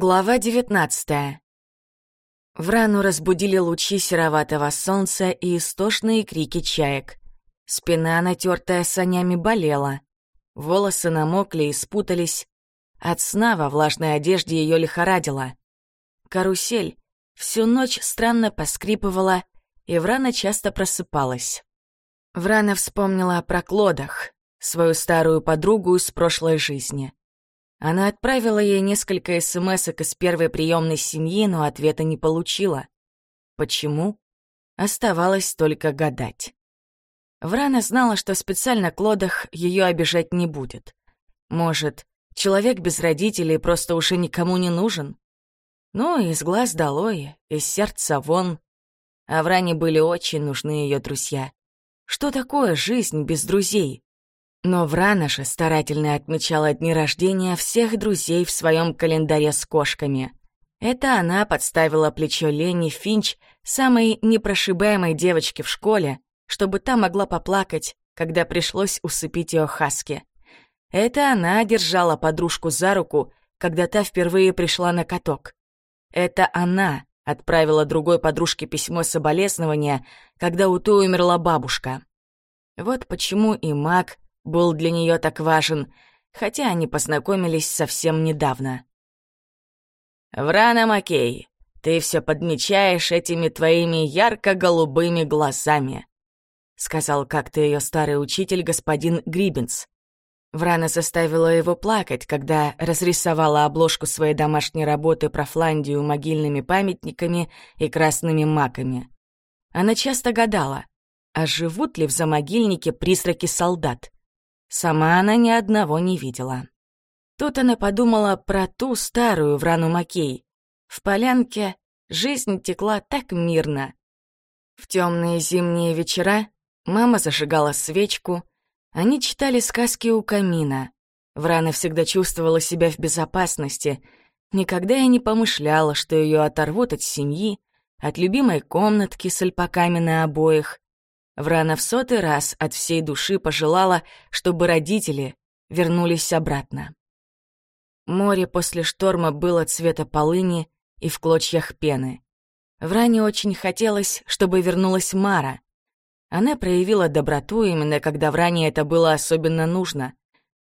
Глава девятнадцатая. Врану разбудили лучи сероватого солнца и истошные крики чаек. Спина, натертая санями, болела. Волосы намокли и спутались. От сна во влажной одежде ее лихорадило. Карусель всю ночь странно поскрипывала, и Врана часто просыпалась. Врана вспомнила о проклодах, свою старую подругу из прошлой жизни. Она отправила ей несколько смс из первой приемной семьи, но ответа не получила. Почему? Оставалось только гадать. Врана знала, что специально Клодах ее обижать не будет. Может, человек без родителей просто уже никому не нужен? Ну, из глаз долой, из сердца вон. А Вране были очень нужны ее друзья. Что такое жизнь без друзей? Но Врана же старательно отмечала дни рождения всех друзей в своем календаре с кошками. Это она подставила плечо Ленни Финч, самой непрошибаемой девочке в школе, чтобы та могла поплакать, когда пришлось усыпить ее Хаски. Это она держала подружку за руку, когда та впервые пришла на каток. Это она отправила другой подружке письмо соболезнования, когда у той умерла бабушка. Вот почему и Мак был для нее так важен, хотя они познакомились совсем недавно. «Врана Макей, ты все подмечаешь этими твоими ярко-голубыми глазами», сказал как-то ее старый учитель господин Грибенс. Врана заставила его плакать, когда разрисовала обложку своей домашней работы про Фландию могильными памятниками и красными маками. Она часто гадала, а живут ли в замогильнике призраки солдат? Сама она ни одного не видела. Тут она подумала про ту старую Врану Макей. В полянке жизнь текла так мирно. В темные зимние вечера мама зажигала свечку, они читали сказки у камина. Врана всегда чувствовала себя в безопасности, никогда я не помышляла, что ее оторвут от семьи, от любимой комнатки с альпаками на обоих, Врана в сотый раз от всей души пожелала, чтобы родители вернулись обратно. Море после шторма было цвета полыни и в клочьях пены. Вране очень хотелось, чтобы вернулась Мара. Она проявила доброту именно когда Вране это было особенно нужно.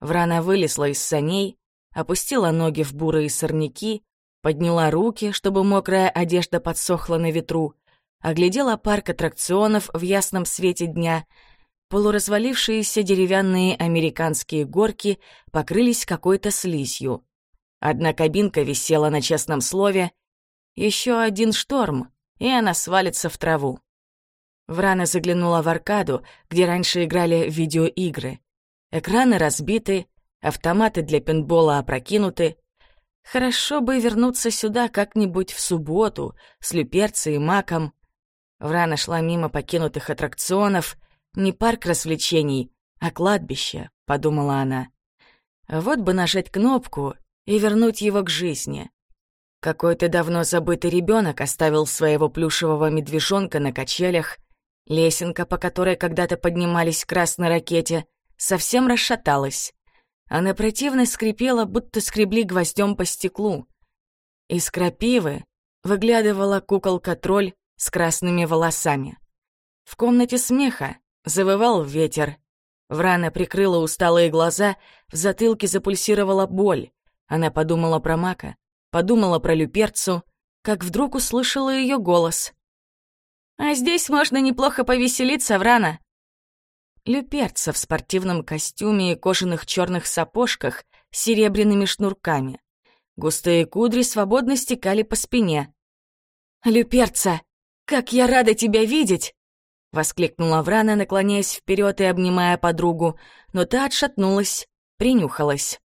Врана вылезла из саней, опустила ноги в бурые сорняки, подняла руки, чтобы мокрая одежда подсохла на ветру, оглядела парк аттракционов в ясном свете дня. Полуразвалившиеся деревянные американские горки покрылись какой-то слизью. Одна кабинка висела на честном слове. Еще один шторм, и она свалится в траву. Врана заглянула в аркаду, где раньше играли видеоигры. Экраны разбиты, автоматы для пинбола опрокинуты. Хорошо бы вернуться сюда как-нибудь в субботу с люперцей и маком. Врана шла мимо покинутых аттракционов. Не парк развлечений, а кладбище, подумала она. Вот бы нажать кнопку и вернуть его к жизни. Какой-то давно забытый ребенок оставил своего плюшевого медвежонка на качелях. Лесенка, по которой когда-то поднимались к красной ракете, совсем расшаталась. Она противно скрипела, будто скребли гвоздем по стеклу. Из крапивы выглядывала куколка-тролль с красными волосами. В комнате смеха завывал ветер. Врана прикрыла усталые глаза, в затылке запульсировала боль. Она подумала про Мака, подумала про Люперцу, как вдруг услышала ее голос. «А здесь можно неплохо повеселиться, Врана!» Люперца в спортивном костюме и кожаных черных сапожках с серебряными шнурками. Густые кудри свободно стекали по спине. «Люперца!» «Как я рада тебя видеть!» — воскликнула Врана, наклоняясь вперед и обнимая подругу, но та отшатнулась, принюхалась.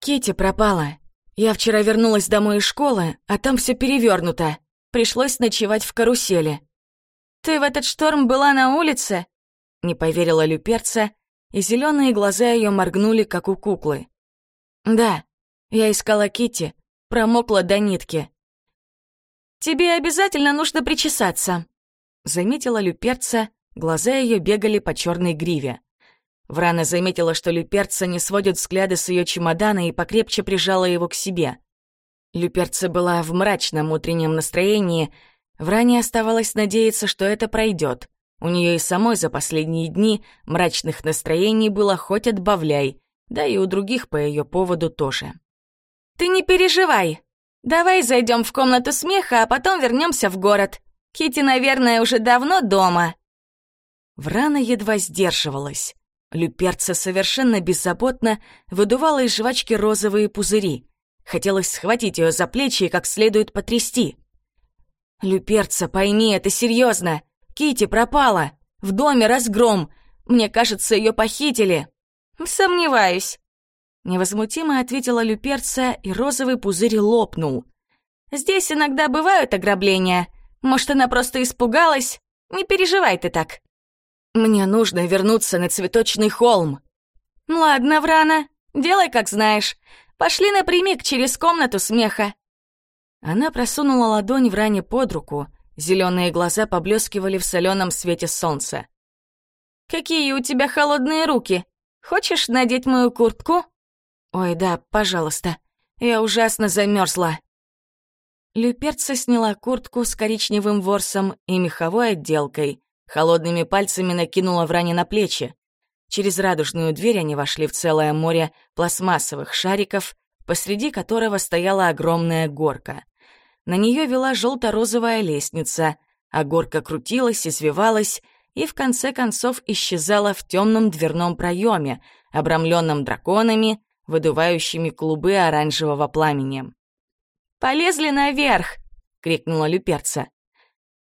Кити пропала. Я вчера вернулась домой из школы, а там все перевернуто. Пришлось ночевать в карусели. «Ты в этот шторм была на улице?» — не поверила Люперца, и зеленые глаза ее моргнули, как у куклы. «Да, я искала Кити, промокла до нитки. «Тебе обязательно нужно причесаться», — заметила Люперца, глаза ее бегали по черной гриве. Врана заметила, что Люперца не сводит взгляды с ее чемодана и покрепче прижала его к себе. Люперца была в мрачном утреннем настроении. Вране оставалось надеяться, что это пройдет. У нее и самой за последние дни мрачных настроений было хоть отбавляй, да и у других по ее поводу тоже. «Ты не переживай. Давай зайдем в комнату смеха, а потом вернемся в город. Кити, наверное, уже давно дома». Врана едва сдерживалась. Люперца совершенно беззаботно выдувала из жвачки розовые пузыри. Хотелось схватить ее за плечи и как следует потрясти. «Люперца, пойми, это серьезно. Кити пропала. В доме разгром. Мне кажется, ее похитили». «Сомневаюсь», — невозмутимо ответила Люперца, и розовый пузырь лопнул. «Здесь иногда бывают ограбления. Может, она просто испугалась? Не переживай ты так». «Мне нужно вернуться на цветочный холм». «Ладно, Врана, делай, как знаешь. Пошли напрямик через комнату смеха». Она просунула ладонь в ране под руку, зеленые глаза поблескивали в соленом свете солнца. «Какие у тебя холодные руки! Хочешь надеть мою куртку?» «Ой, да, пожалуйста. Я ужасно замерзла. Люперца сняла куртку с коричневым ворсом и меховой отделкой, холодными пальцами накинула Вране на плечи. Через радужную дверь они вошли в целое море пластмассовых шариков, посреди которого стояла огромная горка. На нее вела желто-розовая лестница, а горка крутилась, извивалась и в конце концов исчезала в темном дверном проеме, обрамленном драконами, выдувающими клубы оранжевого пламени. «Полезли наверх!» — крикнула Люперца.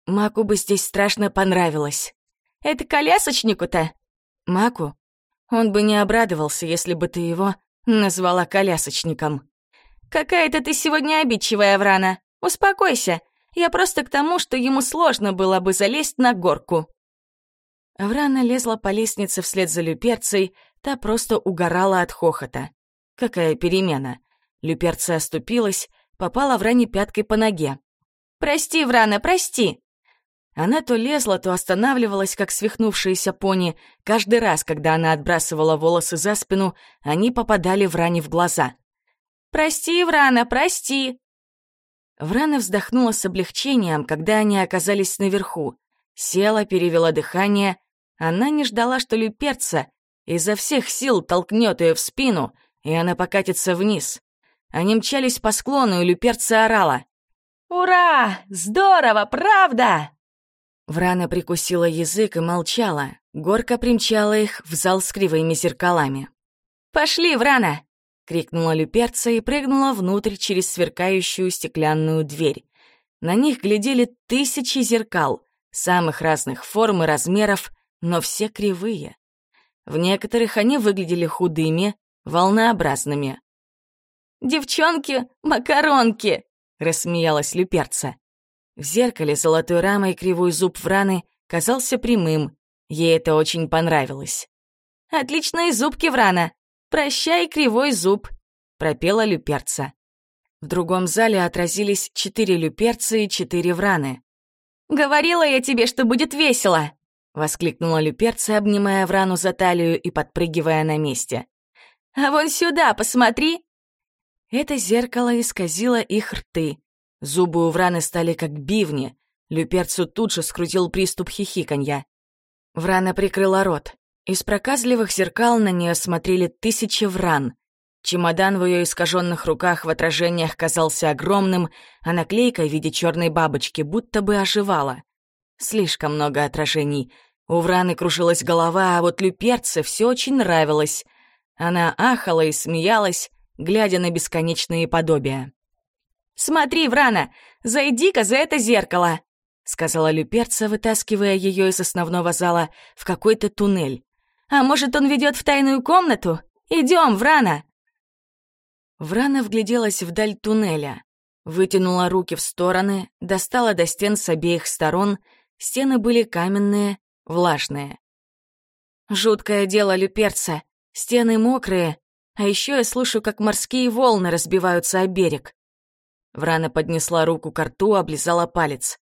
Маку бы здесь страшно понравилось. «Это колясочнику-то?» Маку? Он бы не обрадовался, если бы ты его назвала колясочником. «Какая-то ты сегодня обидчивая, Врана. Успокойся. Я просто к тому, что ему сложно было бы залезть на горку». Врана лезла по лестнице вслед за Люперцей, та просто угорала от хохота. Какая перемена. Люперция оступилась, попала Вране пяткой по ноге. «Прости, Врана, прости!» Она то лезла, то останавливалась, как свихнувшиеся пони. Каждый раз, когда она отбрасывала волосы за спину, они попадали Вране в глаза. «Прости, Врана, прости!» Врана вздохнула с облегчением, когда они оказались наверху. Села, перевела дыхание. Она не ждала, что Люперца изо всех сил толкнет ее в спину, и она покатится вниз. Они мчались по склону, и Люперца орала. «Ура! Здорово, правда?» Врана прикусила язык и молчала. Горка примчала их в зал с кривыми зеркалами. «Пошли, Врана!» — крикнула Люперца и прыгнула внутрь через сверкающую стеклянную дверь. На них глядели тысячи зеркал, самых разных форм и размеров, но все кривые. В некоторых они выглядели худыми, волнообразными. «Девчонки, макаронки!» — рассмеялась Люперца. В зеркале золотой рамой кривой зуб Враны казался прямым. Ей это очень понравилось. «Отличные зубки, Врана! Прощай, кривой зуб!» — пропела Люперца. В другом зале отразились четыре Люперца и четыре Враны. «Говорила я тебе, что будет весело!» — воскликнула Люперца, обнимая Врану за талию и подпрыгивая на месте. «А вон сюда, посмотри!» Это зеркало исказило их рты, Зубы у Враны стали как бивни. Люперцу тут же скрутил приступ хихиканья. Врана прикрыла рот. Из проказливых зеркал на нее смотрели тысячи вран. Чемодан в ее искаженных руках в отражениях казался огромным, а наклейка в виде черной бабочки будто бы оживала. Слишком много отражений. У Враны кружилась голова, а вот Люперце все очень нравилось. Она ахала и смеялась, глядя на бесконечные подобия. «Смотри, Врана, зайди-ка за это зеркало!» — сказала Люперца, вытаскивая ее из основного зала в какой-то туннель. «А может, он ведет в тайную комнату? Идем, Врана!» Врана вгляделась вдаль туннеля, вытянула руки в стороны, достала до стен с обеих сторон, стены были каменные, влажные. «Жуткое дело, Люперца, стены мокрые, а еще я слышу, как морские волны разбиваются о берег. Врана поднесла руку к рту, облизала палец.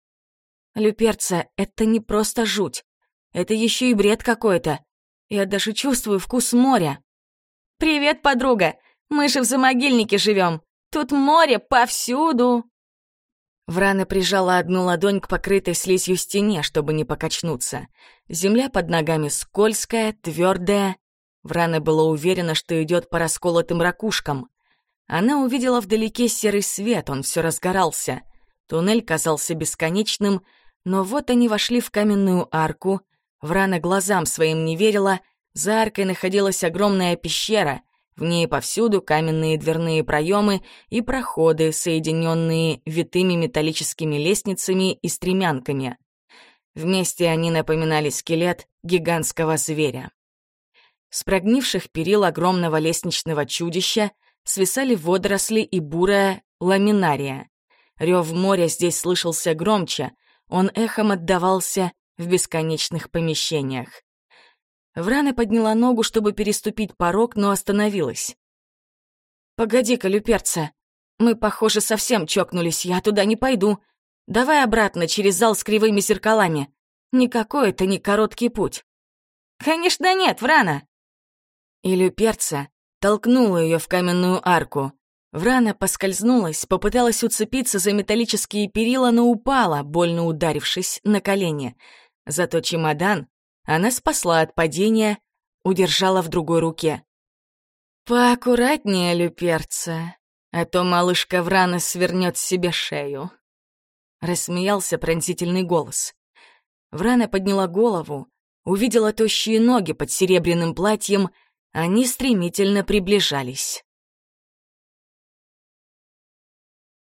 «Люперца, это не просто жуть. Это еще и бред какой-то. Я даже чувствую вкус моря». «Привет, подруга! Мы же в замогильнике живем. Тут море повсюду!» Врана прижала одну ладонь к покрытой слизью стене, чтобы не покачнуться. Земля под ногами скользкая, твердая. Врана была уверена, что идет по расколотым ракушкам. Она увидела вдалеке серый свет, он все разгорался. Туннель казался бесконечным, но вот они вошли в каменную арку. Врана глазам своим не верила. За аркой находилась огромная пещера. В ней повсюду каменные дверные проемы и проходы, соединенные витыми металлическими лестницами и стремянками. Вместе они напоминали скелет гигантского зверя. С прогнивших перил огромного лестничного чудища свисали водоросли и бурая ламинария. Рев моря здесь слышался громче, он эхом отдавался в бесконечных помещениях. Врана подняла ногу, чтобы переступить порог, но остановилась. «Погоди-ка, люперца, мы, похоже, совсем чокнулись, я туда не пойду. Давай обратно через зал с кривыми зеркалами. Никакой это не короткий путь». «Конечно нет, Врана!» И люперца толкнула ее в каменную арку. Врана поскользнулась, попыталась уцепиться за металлические перила, но упала, больно ударившись на колени. Зато чемодан она спасла от падения, удержала в другой руке. «Поаккуратнее, люперца, а то малышка Врана свернет себе шею», — рассмеялся пронзительный голос. Врана подняла голову, увидела тощие ноги под серебряным платьем, они стремительно приближались.